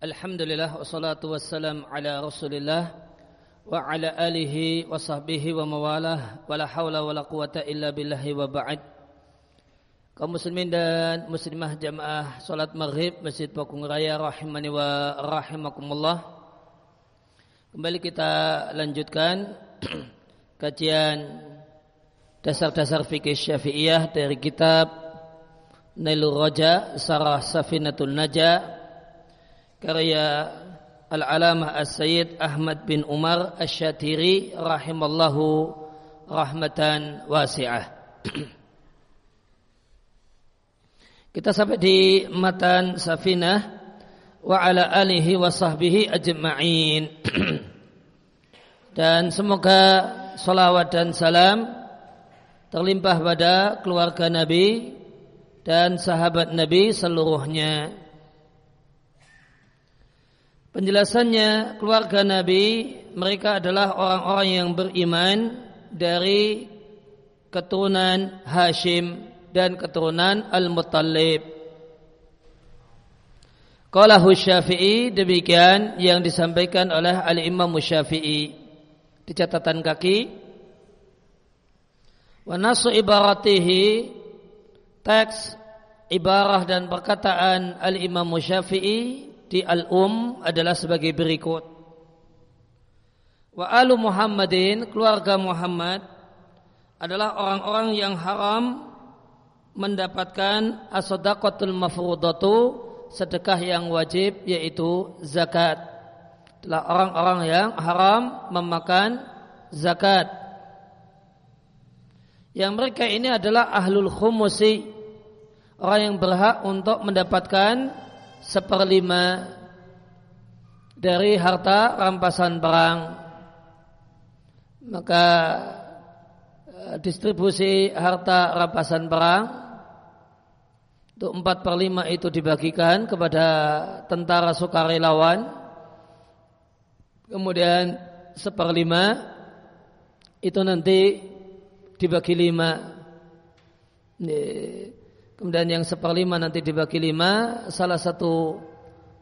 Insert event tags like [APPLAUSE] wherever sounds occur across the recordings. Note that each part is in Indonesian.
Alhamdulillah wassalatu wassalam ala Rasulillah wa ala alihi wa sahbihi wa mawalah wa la hawla wa la quwata illa billahi wa ba'd. Kaum muslimin dan muslimah jamaah salat maghrib Masjid Pakung Raya rahimani wa rahimakumullah. Kembali kita lanjutkan [CLEARS THROAT] kajian dasar-dasar fikih Syafi'iyah dari kitab Nailul Raja Sarah Safinatul Najah karya Al-Alamah As-Sayyid Ahmad bin Umar Asy-Syatiri rahimallahu rahmatan wasi'ah. [CLEARS THROAT] Kita sampai di matan Safinah wa ala alihi wa sahbihi ajma'in. [CLEARS THROAT] dan semoga salawat dan salam terlimpah pada keluarga Nabi dan sahabat Nabi seluruhnya. Penjelasannya keluarga Nabi mereka adalah orang-orang yang beriman dari keturunan Hashim dan keturunan Al-Muttalib. Qalahu Syafi'i demikian yang disampaikan oleh Al-Imam Syafi'i di catatan kaki. Wa nasu ibaratihi teks ibarah dan perkataan Al-Imam Syafi'i di Al-Um adalah sebagai berikut. Wa alu Muhammadin, keluarga Muhammad adalah orang-orang yang haram mendapatkan as-sadaqatul mafrudatu, sedekah yang wajib yaitu zakat. Adalah orang-orang yang haram memakan zakat. Yang mereka ini adalah ahlul khumusi, orang yang berhak untuk mendapatkan seperlima dari harta rampasan barang maka eh, distribusi harta rampasan barang untuk empat per lima itu dibagikan kepada tentara sukarelawan. Kemudian seperlima itu nanti dibagi lima Kemudian yang seperlima nanti dibagi lima, salah satu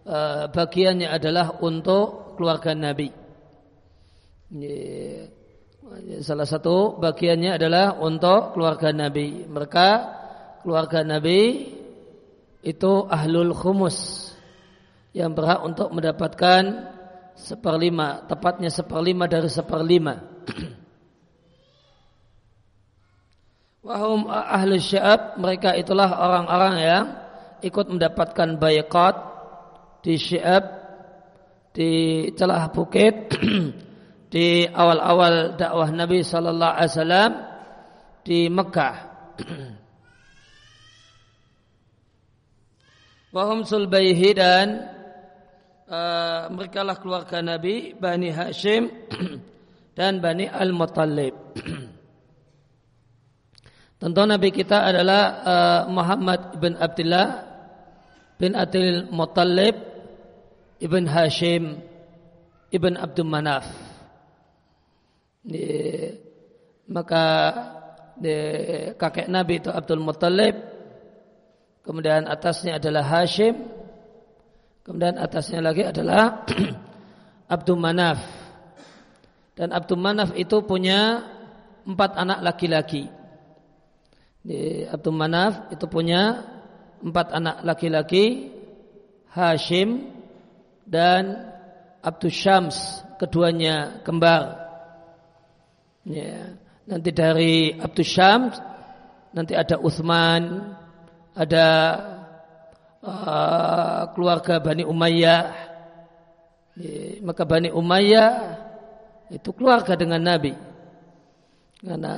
uh, bagiannya adalah untuk keluarga Nabi. Salah satu bagiannya adalah untuk keluarga Nabi. Mereka keluarga Nabi itu ahlul khumus yang berhak untuk mendapatkan seperlima, tepatnya seperlima dari seperlima. [CLEARS THROAT] Wahum ahli syi'ab mereka itulah orang-orang yang ikut mendapatkan bayqat di syi'ab di celah bukit [CLEARS THROAT] di awal-awal dakwah Nabi sallallahu alaihi wasallam di Mekah. [CLEARS THROAT] Wahum sulbaihi dan uh, mereka lah keluarga Nabi Bani Hashim [CLEARS THROAT] dan Bani Al-Muttalib. Tentu Nabi kita adalah uh, Muhammad bin Abdullah bin Abdul Muttalib ibn Hashim ibn Abdul Manaf. Maka di, kakek Nabi itu Abdul Muttalib, kemudian atasnya adalah Hashim, kemudian atasnya lagi adalah [CLEARS THROAT] Abdul Manaf. Dan Abdul Manaf itu punya empat anak laki-laki. Abdul Manaf itu punya empat anak laki-laki Hashim dan Abdul Syams keduanya kembar ya. nanti dari Abdul Syams nanti ada Uthman ada uh, keluarga Bani Umayyah ya. maka Bani Umayyah itu keluarga dengan Nabi karena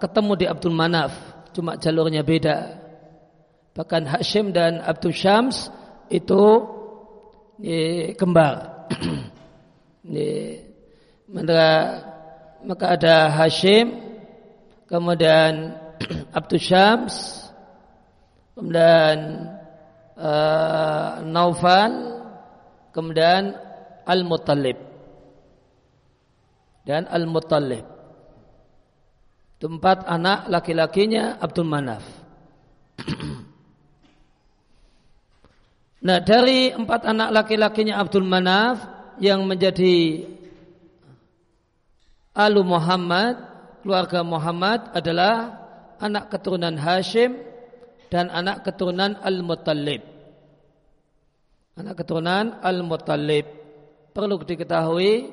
ketemu di Abdul Manaf cuma jalurnya beda. Bahkan Hashim dan Abdul Syams itu ye, kembar. [CLEARS THROAT] maka, ada Hashim, kemudian [CLEARS THROAT] Abdul Syams, kemudian uh, Naufal, kemudian Al-Muttalib dan Al-Muttalib. Tempat anak laki-lakinya Abdul Manaf. Nah dari empat anak laki-lakinya Abdul Manaf yang menjadi Alu Muhammad, keluarga Muhammad adalah anak keturunan Hashim dan anak keturunan Al-Muttalib. Anak keturunan Al-Muttalib. Perlu diketahui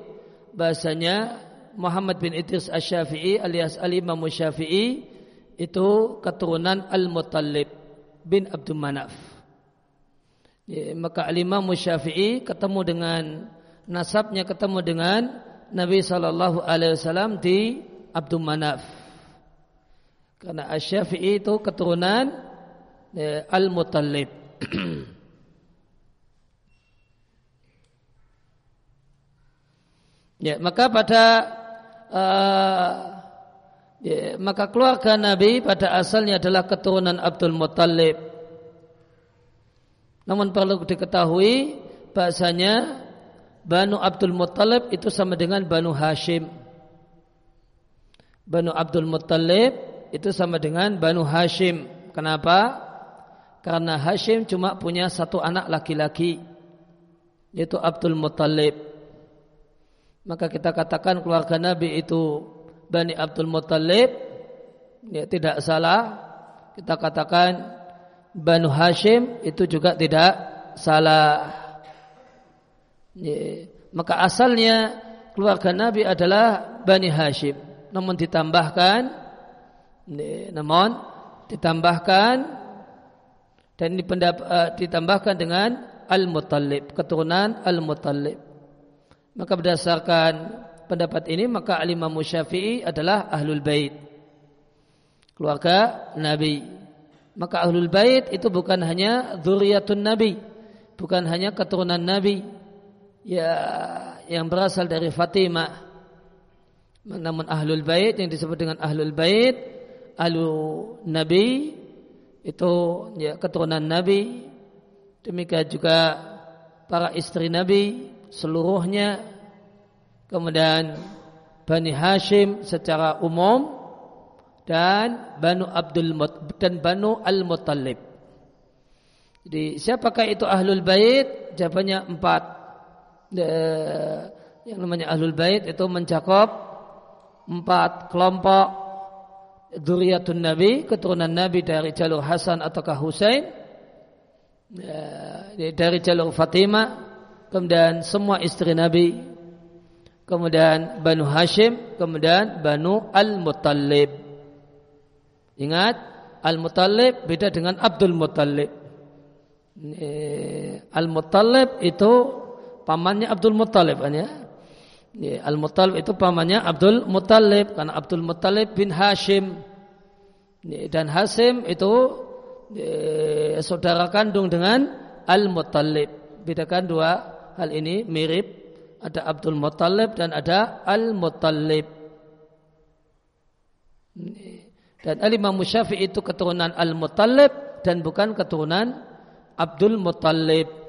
bahasanya Muhammad bin Idris Asy-Syafi'i alias Al-Imam Syafi'i itu keturunan Al-Muttalib bin Abdul Manaf. Ya, maka Al-Imam Syafi'i ketemu dengan nasabnya ketemu dengan Nabi Shallallahu Alaihi Wasallam di Abdul Manaf. Karena Asy-Syafi'i itu keturunan ya, Al-Muttalib. [CLEARS THROAT] ya, maka pada uh, ya, maka keluarga Nabi pada asalnya adalah keturunan Abdul Muttalib. Namun perlu diketahui bahasanya Banu Abdul Muttalib itu sama dengan Banu Hashim. Banu Abdul Muttalib itu sama dengan Banu Hashim. Kenapa? Karena Hashim cuma punya satu anak laki-laki yaitu Abdul Muttalib. Maka kita katakan keluarga Nabi itu Bani Abdul Muttalib ya tidak salah. Kita katakan Banu Hashim itu juga tidak salah. Ya. Maka asalnya keluarga Nabi adalah Bani Hashim. Namun ditambahkan namun ditambahkan dan ini pendap, uh, ditambahkan dengan Al-Muttalib, keturunan Al-Muttalib. Maka berdasarkan pendapat ini maka Al-Imam Syafi'i adalah Ahlul Bait. Keluarga Nabi. Maka Ahlul Bait itu bukan hanya zuriyatun Nabi, bukan hanya keturunan Nabi ya yang berasal dari Fatimah. Namun Ahlul Bait yang disebut dengan Ahlul Bait alu Nabi itu ya keturunan Nabi demikian juga para istri Nabi seluruhnya kemudian Bani Hashim secara umum dan Banu Abdul dan Banu Al Muttalib. Jadi siapakah itu ahlul bait? Jawabannya empat. Yang namanya ahlul bait itu mencakup empat kelompok Duriatun Nabi, keturunan Nabi dari jalur Hasan ataukah Husain, ya, dari jalur Fatimah, kemudian semua istri Nabi, kemudian Banu Hashim, kemudian Banu Al-Muttalib. Ingat, Al-Muttalib beda dengan Abdul Muttalib. Al-Muttalib itu pamannya Abdul Muttalib kan ya. Al-Muttalib itu pamannya Abdul Muttalib karena Abdul Muttalib bin Hashim dan Hashim itu saudara kandung dengan Al-Muttalib. Bedakan dua hal ini mirip ada Abdul Muttalib dan ada Al-Muttalib. Dan Al-Imam Syafi'i itu keturunan Al-Muttalib dan bukan keturunan Abdul Muttalib.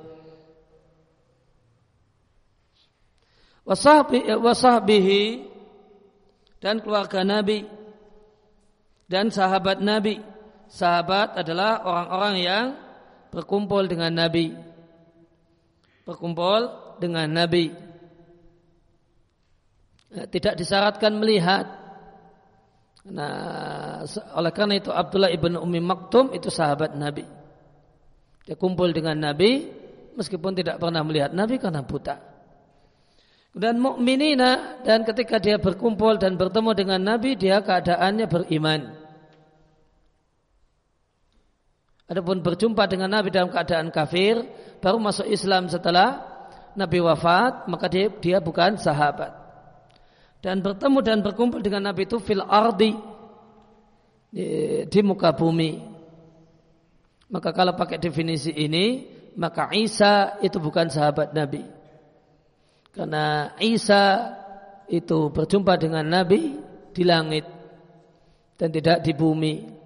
wasahbihi dan keluarga Nabi dan sahabat Nabi. Sahabat adalah orang-orang yang berkumpul dengan Nabi. Berkumpul dengan Nabi. Ya, tidak disyaratkan melihat. Nah, oleh karena itu Abdullah ibn Umi Maktum itu sahabat Nabi. Dia kumpul dengan Nabi meskipun tidak pernah melihat Nabi karena buta dan mukminina dan ketika dia berkumpul dan bertemu dengan Nabi dia keadaannya beriman. Adapun berjumpa dengan Nabi dalam keadaan kafir baru masuk Islam setelah Nabi wafat maka dia, dia bukan sahabat. Dan bertemu dan berkumpul dengan Nabi itu fil ardi di, di muka bumi. Maka kalau pakai definisi ini maka Isa itu bukan sahabat Nabi. Karena Isa itu berjumpa dengan Nabi di langit dan tidak di bumi.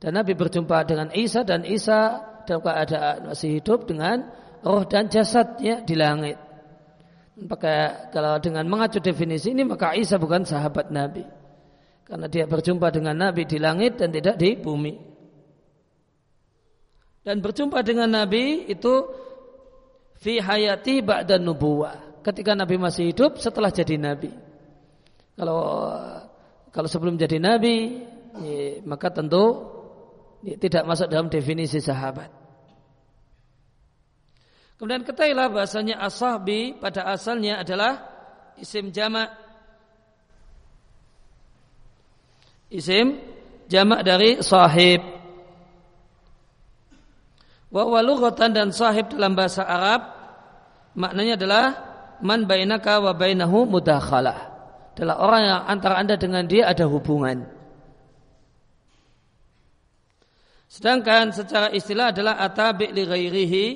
Dan Nabi berjumpa dengan Isa dan Isa dalam keadaan masih hidup dengan roh dan jasadnya di langit. Maka kalau dengan mengacu definisi ini maka Isa bukan sahabat Nabi. Karena dia berjumpa dengan Nabi di langit dan tidak di bumi. dan berjumpa dengan Nabi itu fi hayati ba'da nubuwah. Ketika Nabi masih hidup setelah jadi Nabi. Kalau kalau sebelum jadi Nabi, ya, maka tentu tidak masuk dalam definisi sahabat. Kemudian ketahuilah bahasanya ashabi pada asalnya adalah isim jamak. Isim jamak dari sahib. Wa walughatan dan sahib dalam bahasa Arab maknanya adalah man bainaka wa bainahu mudakhalah. Adalah orang yang antara Anda dengan dia ada hubungan. Sedangkan secara istilah adalah atabi li ghairihi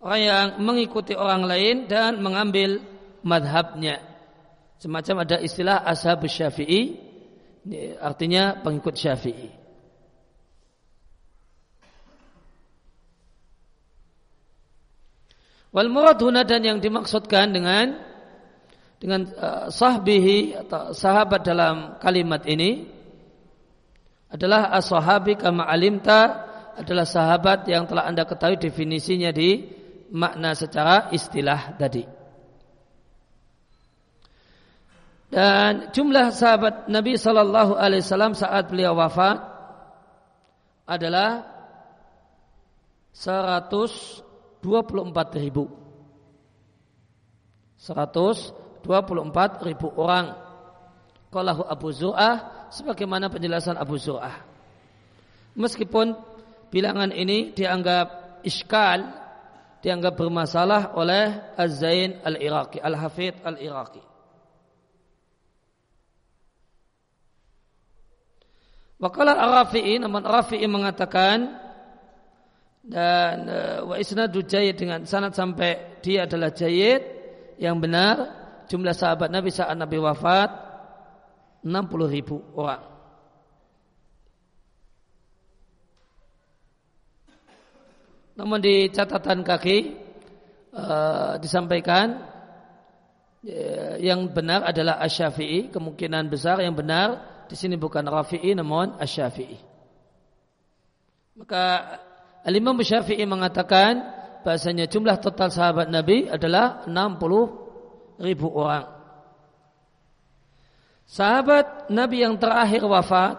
orang yang mengikuti orang lain dan mengambil madhabnya. Semacam ada istilah ashab syafi'i, artinya pengikut syafi'i. Wal murad huna dan yang dimaksudkan dengan dengan uh, sahbihi atau sahabat dalam kalimat ini adalah as-sahabi kama alimta adalah sahabat yang telah Anda ketahui definisinya di makna secara istilah tadi. Dan jumlah sahabat Nabi Shallallahu Alaihi Wasallam saat beliau wafat adalah 124 ribu. 124 ribu orang. Kalau Abu Zur'ah sebagaimana penjelasan Abu Zur'ah. Meskipun bilangan ini dianggap iskal dianggap bermasalah oleh Az-Zain Al-Iraqi, Al-Hafidh Al-Iraqi. Wakala Ar-Rafi'i, namun Rafi'i mengatakan dan uh, wa isnadu jayid dengan sanad sampai dia adalah jayid yang benar jumlah sahabat Nabi saat Nabi wafat 60 ribu orang. Namun di catatan kaki uh, disampaikan uh, yang benar adalah Asy-Syafi'i, kemungkinan besar yang benar di sini bukan Rafi'i namun Asy-Syafi'i. Maka Al-Imam Syafi'i mengatakan bahasanya jumlah total sahabat Nabi adalah 60 ribu orang. Sahabat Nabi yang terakhir wafat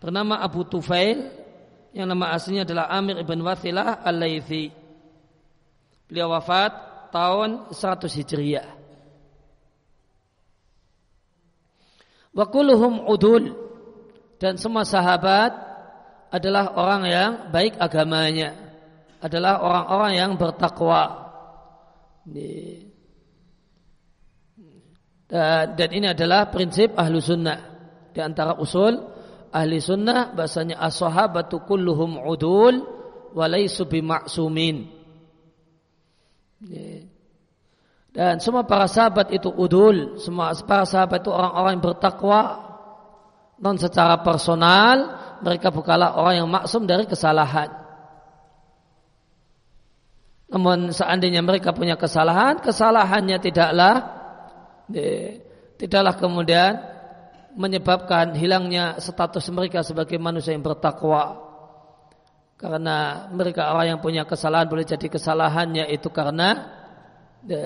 bernama Abu Tufail yang nama aslinya adalah Amir ibn Wathilah al-Laythi. Beliau wafat tahun 100 Hijriah. Wa kulluhum udul dan semua sahabat adalah orang yang baik agamanya, adalah orang-orang yang bertakwa. Dan ini adalah prinsip ahlu sunnah di antara usul ahli sunnah bahasanya as-sahabatu kulluhum udul walaisu bima'sumin. Dan semua para sahabat itu udul, semua para sahabat itu orang-orang yang bertakwa. Non secara personal mereka bukanlah orang yang maksum dari kesalahan. Namun seandainya mereka punya kesalahan, kesalahannya tidaklah tidaklah kemudian menyebabkan hilangnya status mereka sebagai manusia yang bertakwa. Karena mereka orang yang punya kesalahan boleh jadi kesalahannya itu karena e,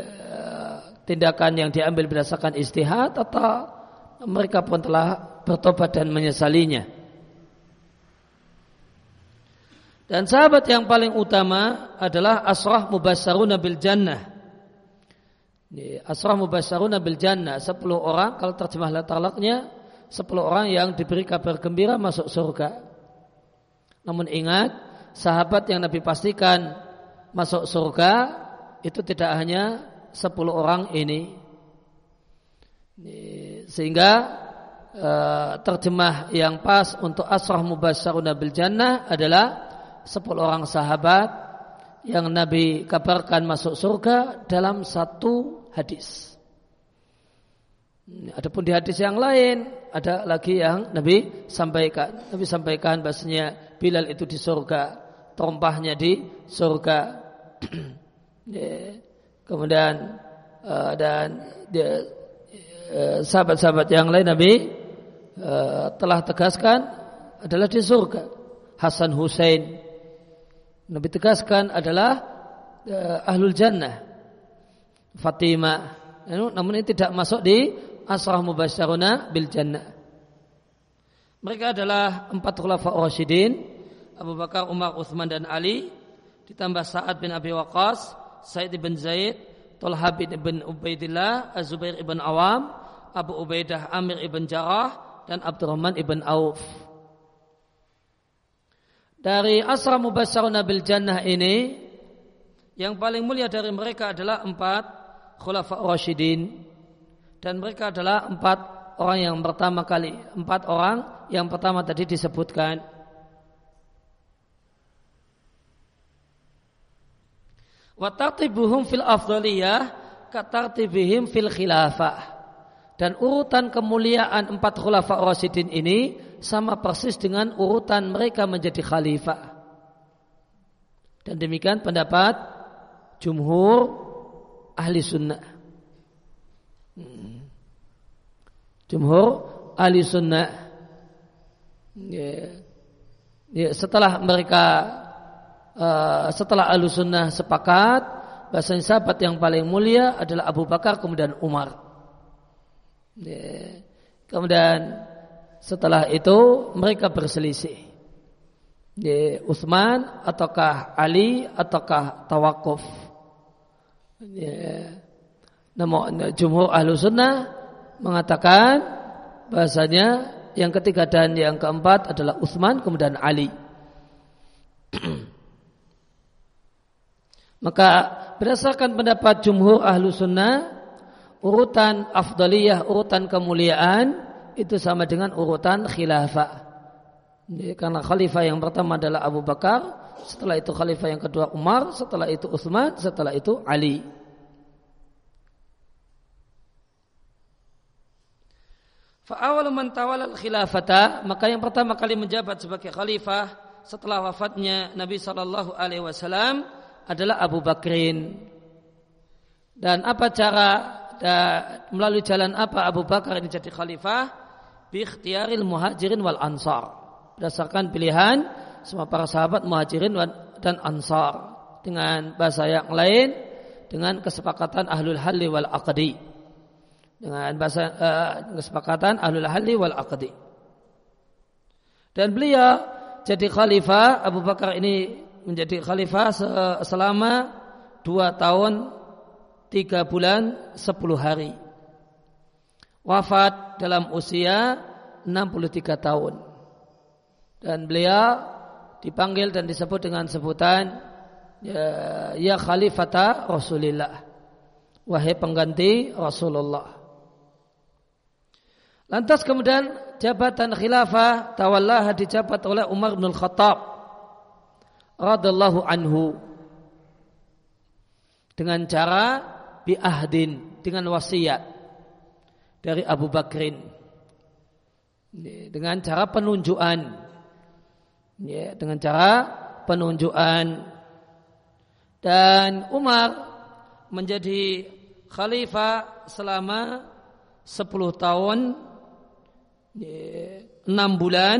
tindakan yang diambil berdasarkan istihad atau mereka pun telah bertobat dan menyesalinya. Dan sahabat yang paling utama adalah asrah mubassaruna bil jannah. Asrah mubassaruna bil jannah. Sepuluh orang kalau terjemah latalaknya sepuluh orang yang diberi kabar gembira masuk surga. Namun ingat, sahabat yang Nabi pastikan masuk surga itu tidak hanya sepuluh orang ini. Sehingga uh, terjemah yang pas untuk asrah mubasyaruna bil jannah adalah sepuluh orang sahabat yang Nabi kabarkan masuk surga dalam satu hadis. Adapun di hadis yang lain ada lagi yang Nabi sampaikan. Nabi sampaikan bahasanya Bilal itu di surga, tompahnya di surga. [CLEARS THROAT] Kemudian uh, dan uh, sahabat-sahabat yang lain Nabi uh, telah tegaskan adalah di surga. Hasan Hussein Nabi tegaskan adalah uh, ahlul jannah. Fatimah. Namun ini tidak masuk di asrah mubasyaruna bil jannah. Mereka adalah empat khulafa Rasyidin, Abu Bakar, Umar, Uthman dan Ali, ditambah Sa'ad bin Abi Waqqas, Said bin Zaid, Talha bin Ubaidillah, Az-Zubair ibn Awam, Abu Ubaidah Amir ibn Jarrah, dan Abdurrahman ibn Auf. Dari asra mubasyaruna bil jannah ini yang paling mulia dari mereka adalah empat khulafa rasyidin. Dan mereka adalah empat orang yang pertama kali empat orang yang pertama tadi disebutkan. Wa tartibuhum fil afdaliyah katartibihim fil khilafah. Dan urutan kemuliaan empat khulafa rasyidin ini sama persis dengan urutan mereka menjadi khalifah. Dan demikian pendapat jumhur ahli sunnah. Jumhur ahli sunnah. Ya. Ya, setelah mereka uh, setelah ahli sunnah sepakat bahasanya sahabat yang paling mulia adalah Abu Bakar kemudian Umar. Ya. Kemudian setelah itu mereka berselisih. Ya, Utsman ataukah Ali ataukah tawakuf. Ya. Namun jumhur ahlu sunnah mengatakan bahasanya yang ketiga dan yang keempat adalah Utsman kemudian Ali. [CLEARS THROAT] Maka berdasarkan pendapat jumhur ahlu sunnah urutan afdaliyah, urutan kemuliaan itu sama dengan urutan khilafah. Karena khalifah yang pertama adalah Abu Bakar, setelah itu khalifah yang kedua Umar, setelah itu Utsman, setelah itu Ali. Fa'awal man tawala khilafata, maka yang pertama kali menjabat sebagai khalifah setelah wafatnya Nabi sallallahu alaihi wasallam adalah Abu Bakrin. Dan apa cara dan melalui jalan apa Abu Bakar ini jadi khalifah? Bi ikhtiaril muhajirin wal ansar. Berdasarkan pilihan semua para sahabat muhajirin dan ansar. Dengan bahasa yang lain dengan kesepakatan ahlul halli wal aqdi. Dengan bahasa uh, kesepakatan ahlul halli wal aqdi. Dan beliau jadi khalifah Abu Bakar ini menjadi khalifah selama dua tahun tiga bulan sepuluh hari wafat dalam usia 63 tahun. Dan beliau dipanggil dan disebut dengan sebutan ya, ya khalifata Rasulillah. Wahai pengganti Rasulullah. Lantas kemudian jabatan khilafah tawallah dijabat oleh Umar bin Khattab radallahu anhu dengan cara biahdin dengan wasiat dari Abu Bakrin. Dengan cara penunjukan ya, dengan cara penunjukan dan Umar menjadi khalifah selama 10 tahun. Ya, 6 bulan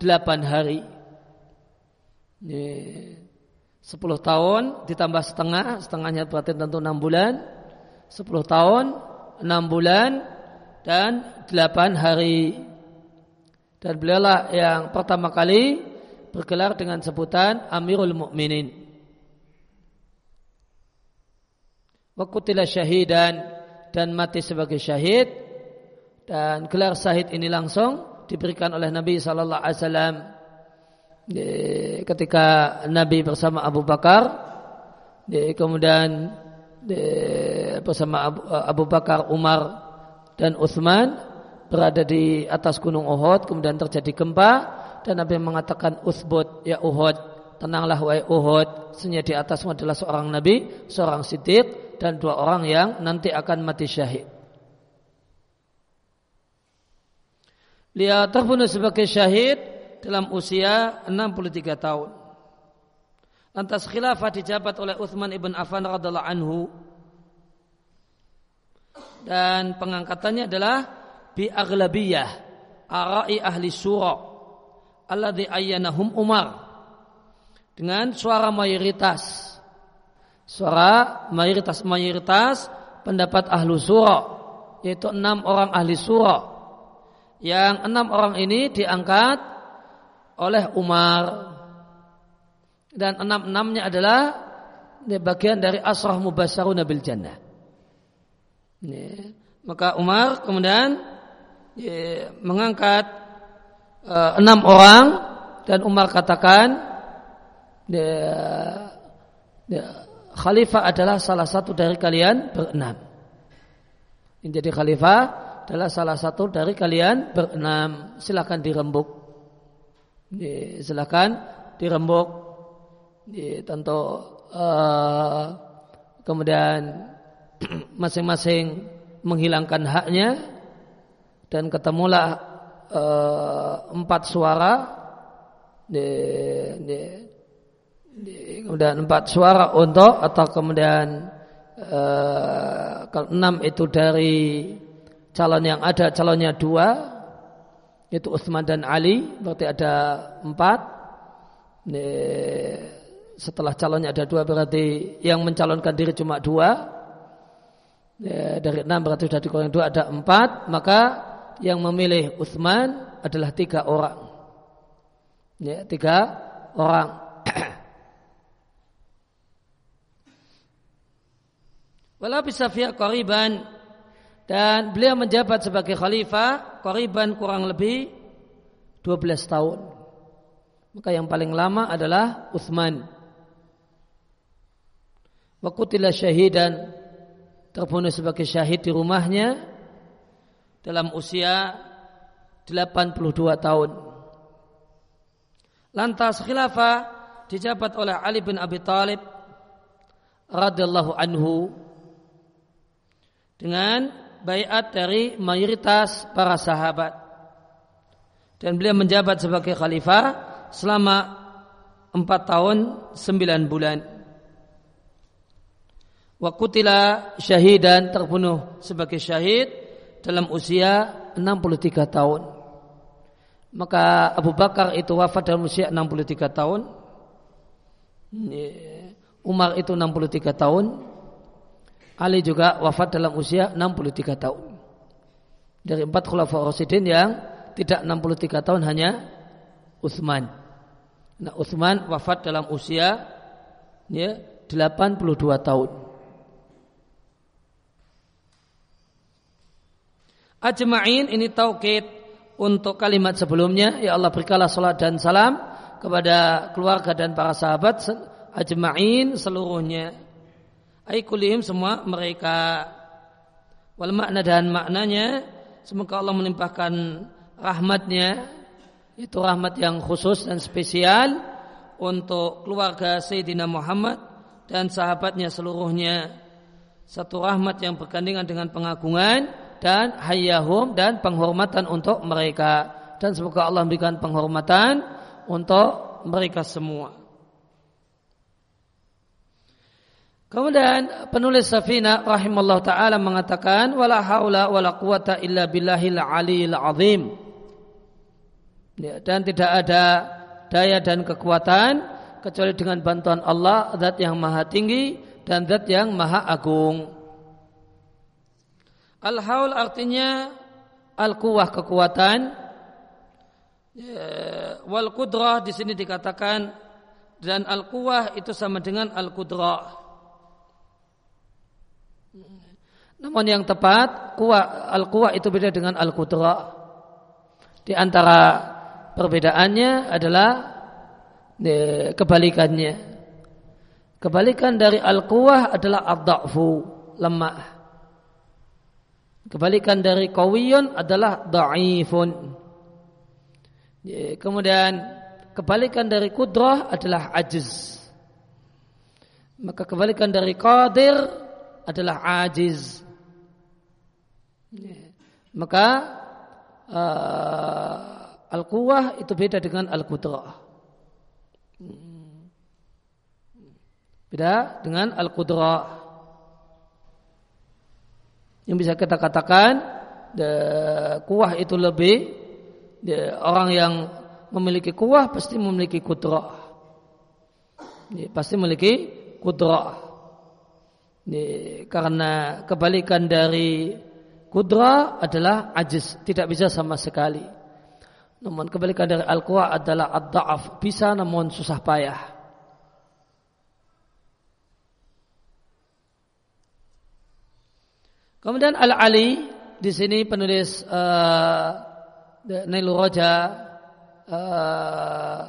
8 hari. Ya, 10 tahun ditambah setengah. Setengahnya berarti tentu 6 bulan. 10 tahun 6 bulan dan delapan hari. Dan beliaulah yang pertama kali bergelar dengan sebutan Amirul Mukminin. Wakutila syahidan dan mati sebagai syahid dan gelar syahid ini langsung diberikan oleh Nabi Sallallahu Alaihi Wasallam ketika Nabi bersama Abu Bakar kemudian bersama Abu Bakar Umar dan Uthman berada di atas gunung Uhud kemudian terjadi gempa dan Nabi mengatakan Uthbut ya Uhud tenanglah wahai Uhud. Sesungguhnya di atasmu adalah seorang Nabi seorang Siddiq dan dua orang yang nanti akan mati syahid. Dia terbunuh sebagai syahid dalam usia 63 tahun. Lantas khilafah dijabat oleh Uthman ibn Affan radhiallahu anhu dan pengangkatannya adalah bi aghlabiyah arai ahli surah alladhi ayyanahum Umar dengan suara mayoritas. Suara mayoritas mayoritas pendapat ahlu surah yaitu enam orang ahli surah. Yang enam orang ini diangkat oleh Umar dan enam-enamnya adalah bagian dari asrah mubasaruna bil jannah. Maka Umar kemudian ya, mengangkat uh, enam orang dan Umar katakan ya, ya, khalifah adalah salah satu dari kalian berenam. Jadi khalifah adalah salah satu dari kalian berenam. Silakan dirembuk. Ya, silakan dirembuk. Ya, tentu uh, kemudian [CLEARS THROAT] masing-masing menghilangkan haknya dan ketemulah uh, empat suara di, di, di, kemudian empat suara untuk atau kemudian uh, kalau enam itu dari calon yang ada calonnya dua itu Utsman dan Ali berarti ada empat. Di, setelah calonnya ada dua berarti yang mencalonkan diri cuma dua ya, dari enam berarti sudah dikurang dua ada empat maka yang memilih Utsman adalah tiga orang ya tiga orang [CLEARS THROAT] Walau bisa koriban dan beliau menjabat sebagai khalifah koriban kurang lebih 12 tahun. Maka yang paling lama adalah Utsman. Wakutilah syahidan terbunuh sebagai syahid di rumahnya dalam usia 82 tahun. Lantas khilafah dijabat oleh Ali bin Abi Thalib radhiyallahu anhu dengan bayat dari mayoritas para sahabat dan beliau menjabat sebagai khalifah selama empat tahun sembilan bulan. Wakutila syahidan terbunuh sebagai syahid dalam usia 63 tahun. Maka Abu Bakar itu wafat dalam usia 63 tahun. Umar itu 63 tahun. Ali juga wafat dalam usia 63 tahun. Dari empat khulafa Rasidin yang tidak 63 tahun hanya Utsman. Nah, Utsman wafat dalam usia ya, 82 tahun. Ajma'in ini taukid untuk kalimat sebelumnya. Ya Allah berikanlah salat dan salam kepada keluarga dan para sahabat ajma'in seluruhnya. Aikulihim semua mereka. Wal makna dan maknanya semoga Allah melimpahkan rahmatnya itu rahmat yang khusus dan spesial untuk keluarga Sayyidina Muhammad dan sahabatnya seluruhnya satu rahmat yang bergandengan dengan pengagungan dan hayyahum dan penghormatan untuk mereka dan semoga Allah memberikan penghormatan untuk mereka semua. Kemudian penulis Safina rahimallahu taala mengatakan wala haula wala quwata illa billahil aliyil azim. Ya, dan tidak ada daya dan kekuatan kecuali dengan bantuan Allah zat yang maha tinggi dan zat yang maha agung. Al-haul artinya al-kuwah kekuatan. Ya, wal kudrah di sini dikatakan dan al-kuwah itu sama dengan al-kudrah. Namun yang tepat kuwah al-kuwah itu beda dengan al-kudrah. Di antara perbedaannya adalah ya, kebalikannya. Kebalikan dari al-kuwah adalah ad-da'fu, lemah. Kebalikan dari kawiyun adalah da'ifun. Kemudian kebalikan dari kudrah adalah ajiz. Maka kebalikan dari qadir adalah ajiz. Maka uh, al-quwah itu beda dengan al-qudrah. Beda dengan al-qudrah. Yang bisa kita katakan de, kuah itu lebih de, orang yang memiliki kuah pasti memiliki kudrah. Pasti memiliki kudrah. Karena kebalikan dari kudrah adalah ajiz, tidak bisa sama sekali. Namun kebalikan dari al-quwa adalah ad-da'af, bisa namun susah payah. Kemudian Al-Ali di sini penulis uh, Roja uh,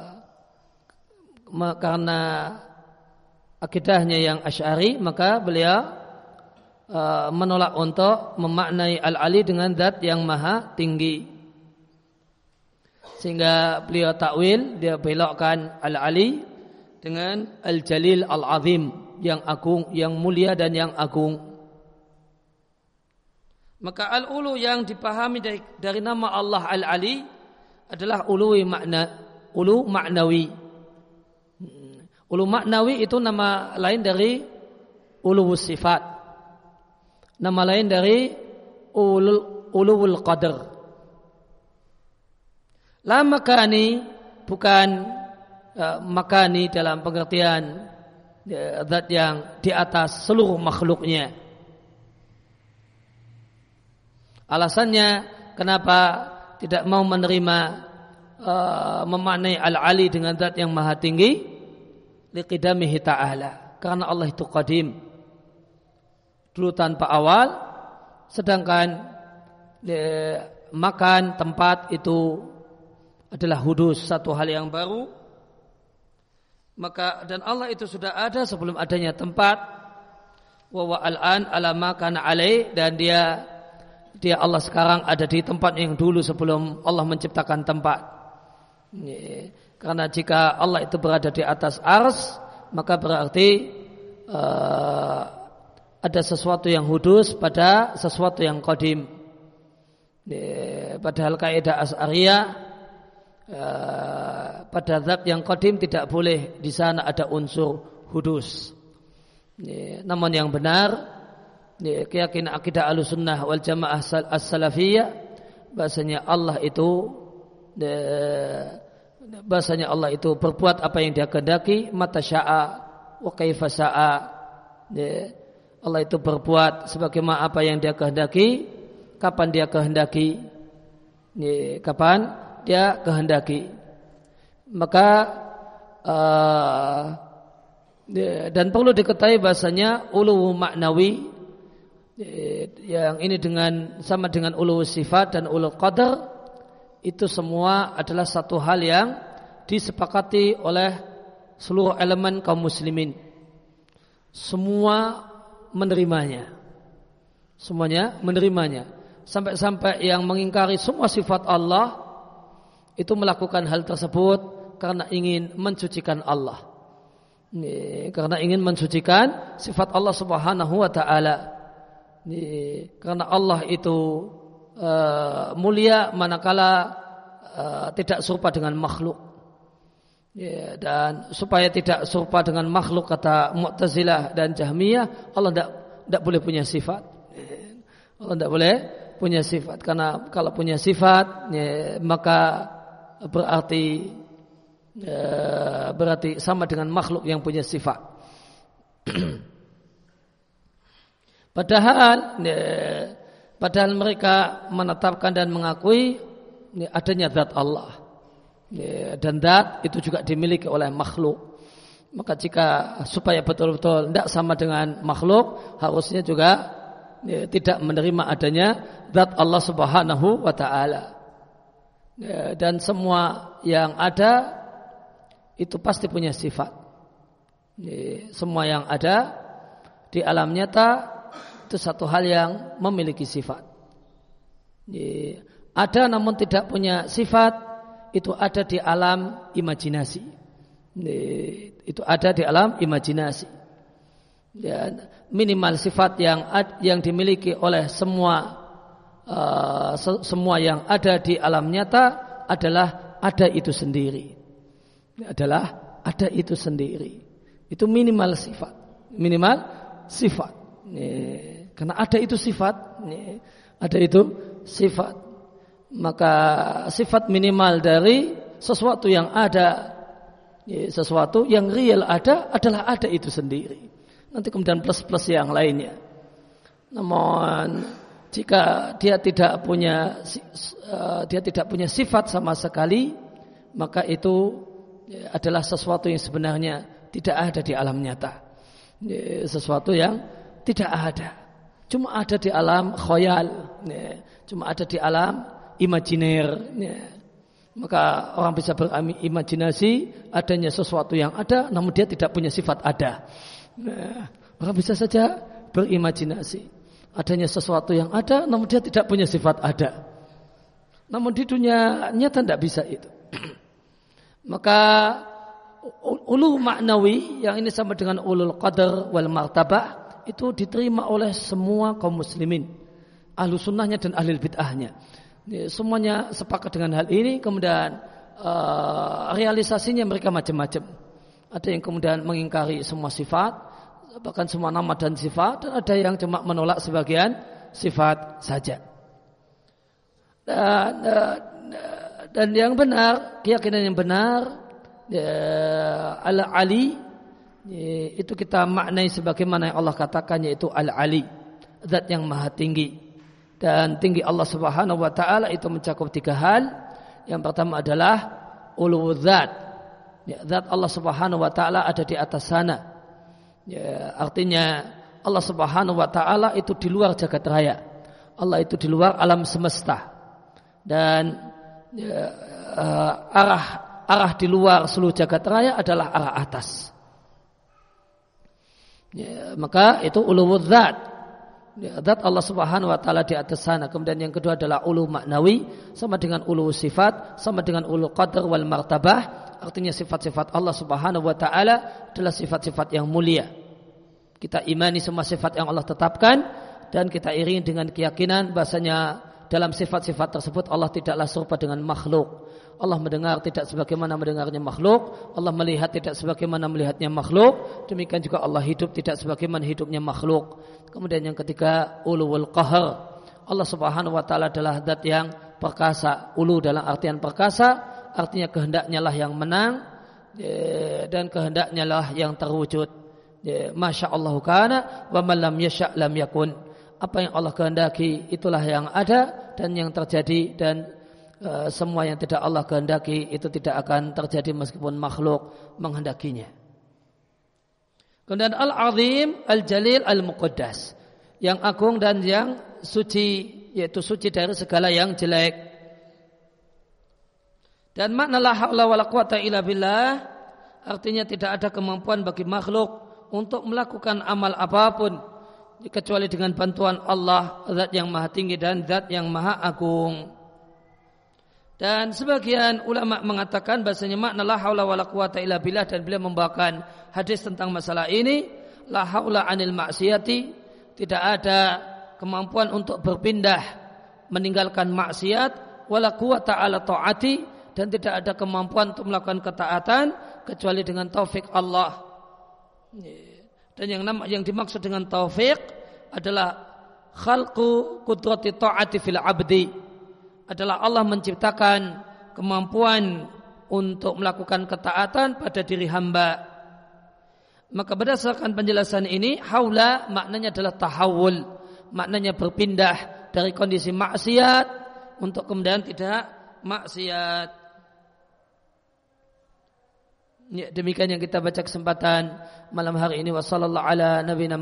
karena akidahnya yang asyari maka beliau uh, menolak untuk memaknai al-ali dengan zat yang maha tinggi. Sehingga beliau takwil dia belokkan al-ali dengan al-jalil al-azim yang agung yang mulia dan yang agung maka al-ulu yang dipahami dari, dari nama Allah al-ali adalah ulu makna ulu maknawi. Hmm. Ulu maknawi itu nama lain dari ulu sifat. Nama lain dari ulu ulul qadar. La makani bukan uh, makani dalam pengertian uh, zat yang di atas seluruh makhluknya Alasannya kenapa tidak mau menerima uh, memaknai al-ali dengan zat yang maha tinggi? Liqidamihi ta'ala. Karena Allah itu qadim. Dulu tanpa awal sedangkan eh, makan tempat itu adalah hudus satu hal yang baru. Maka dan Allah itu sudah ada sebelum adanya tempat. Wa al-an ala ma kana alai dan dia dia Allah sekarang ada di tempat yang dulu sebelum Allah menciptakan tempat. Karena jika Allah itu berada di atas ars, maka berarti uh, ada sesuatu yang hudus pada sesuatu yang kodim. Padahal kaidah as'ariyah uh, pada zat yang kodim tidak boleh di sana ada unsur hudus. Namun yang benar keyakinan akidah sunnah wal jamaah as-salafiyah bahasanya Allah itu bahasanya Allah itu berbuat apa yang dia kehendaki mata sya'a wa kaifa sya'a. Allah itu berbuat sebagaimana apa yang dia kehendaki kapan dia kehendaki. Kapan dia kehendaki. Maka uh, dan perlu diketahui bahasanya ulu maknawi yang ini dengan sama dengan ulu sifat dan ulu qadar itu semua adalah satu hal yang disepakati oleh seluruh elemen kaum muslimin. Semua menerimanya. Semuanya menerimanya. Sampai-sampai yang mengingkari semua sifat Allah itu melakukan hal tersebut karena ingin mensucikan Allah. Karena ingin mensucikan sifat Allah Subhanahu wa taala karena Allah itu uh, mulia manakala uh, tidak serupa dengan makhluk. Ya, dan supaya tidak serupa dengan makhluk kata Mu'tazilah dan Jahmiyah, Allah tidak tidak boleh punya sifat. Allah tidak boleh punya sifat karena kalau punya sifat ya, maka berarti ya, berarti sama dengan makhluk yang punya sifat. [CLEARS THROAT] Padahal padahal mereka menetapkan dan mengakui ya, adanya zat Allah. Dan zat itu juga dimiliki oleh makhluk. Maka jika supaya betul-betul tidak sama dengan makhluk, harusnya juga ya, tidak menerima adanya zat Allah Subhanahu wa taala. Ya, dan semua yang ada itu pasti punya sifat. Ya, semua yang ada di alam nyata itu satu hal yang memiliki sifat. Ada namun tidak punya sifat itu ada di alam imajinasi. Itu ada di alam imajinasi. Dan minimal sifat yang yang dimiliki oleh semua uh, semua yang ada di alam nyata adalah ada itu sendiri. Adalah ada itu sendiri. Itu minimal sifat. Minimal sifat. Karena ada itu sifat, ada itu sifat. Maka sifat minimal dari sesuatu yang ada sesuatu yang real ada adalah ada itu sendiri. Nanti kemudian plus-plus yang lainnya. Namun jika dia tidak punya uh, dia tidak punya sifat sama sekali, maka itu adalah sesuatu yang sebenarnya tidak ada di alam nyata. Ya, sesuatu yang tidak ada. Cuma ada di alam khoyal. Ya, cuma ada di alam imajiner. Maka orang bisa berimajinasi adanya sesuatu yang ada, namun dia tidak punya sifat ada. Orang bisa saja berimajinasi adanya sesuatu yang ada namun dia tidak punya sifat ada. Namun di dunia nyata tidak bisa itu. [CLEARS THROAT] Maka ulu maknawi yang ini sama dengan ulul qadar wal martabah itu diterima oleh semua kaum muslimin. Ahlu sunnahnya dan ahli bid'ahnya. Semuanya sepakat dengan hal ini kemudian uh, realisasinya mereka macam-macam. Ada yang kemudian mengingkari semua sifat, bahkan semua nama dan sifat dan ada yang cuma menolak sebagian sifat saja. Dan, dan yang benar, keyakinan yang benar ya, al Ali ya, itu kita maknai sebagaimana yang Allah katakan yaitu al Ali, zat yang maha tinggi. Dan tinggi Allah Subhanahu wa taala itu mencakup tiga hal. Yang pertama adalah ulu zat. Ya, zat Allah Subhanahu wa taala ada di atas sana Ya, artinya Allah Subhanahu wa taala itu di luar jagat raya. Allah itu di luar alam semesta. Dan ya, uh, arah arah di luar seluruh jagat raya adalah arah atas. Ya, maka itu uluwud zat. Ya, zat Allah Subhanahu wa taala di atas sana. Kemudian yang kedua adalah ulu maknawi sama dengan ulu sifat, sama dengan ulu qadar wal martabah artinya sifat-sifat Allah Subhanahu wa taala adalah sifat-sifat yang mulia. Kita imani semua sifat yang Allah tetapkan dan kita iringi dengan keyakinan bahasanya dalam sifat-sifat tersebut Allah tidaklah serupa dengan makhluk. Allah mendengar tidak sebagaimana mendengarnya makhluk, Allah melihat tidak sebagaimana melihatnya makhluk, demikian juga Allah hidup tidak sebagaimana hidupnya makhluk. Kemudian yang ketiga, ulul qahar. Allah Subhanahu wa taala adalah zat yang perkasa. Ulu dalam artian perkasa, artinya kehendaknya lah yang menang dan kehendaknya lah yang terwujud. Masya Allah kana wa malam yasha lam yakun. Apa yang Allah kehendaki itulah yang ada dan yang terjadi dan uh, semua yang tidak Allah kehendaki itu tidak akan terjadi meskipun makhluk menghendakinya. Kemudian al-azim, al-jalil, al-muqaddas. Yang agung dan yang suci yaitu suci dari segala yang jelek. Dan makna la haula wala quwata illa billah artinya tidak ada kemampuan bagi makhluk untuk melakukan amal apa pun kecuali dengan bantuan Allah zat yang maha tinggi dan zat yang maha agung. Dan sebagian ulama mengatakan bahasanya makna la haula wala quwata illa billah dan beliau membawakan hadis tentang masalah ini la haula anil maksiati tidak ada kemampuan untuk berpindah meninggalkan maksiat wala quwata ala taati dan tidak ada kemampuan untuk melakukan ketaatan kecuali dengan taufik Allah. Dan yang nama, yang dimaksud dengan taufik adalah khalqu kudrati ta'ati fil abdi adalah Allah menciptakan kemampuan untuk melakukan ketaatan pada diri hamba. Maka berdasarkan penjelasan ini, haula maknanya adalah tahawul, maknanya berpindah dari kondisi maksiat untuk kemudian tidak maksiat. Ya, demikian yang kita baca kesempatan malam hari ini wa sallallahu ala nabiyina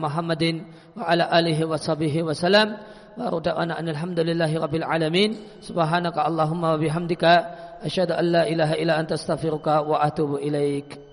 wa ruda'ana alhamdulillahi rabbil alamin. Subhanaka allahumma wa bihamdika asyhadu an illa anta wa atubu ilaik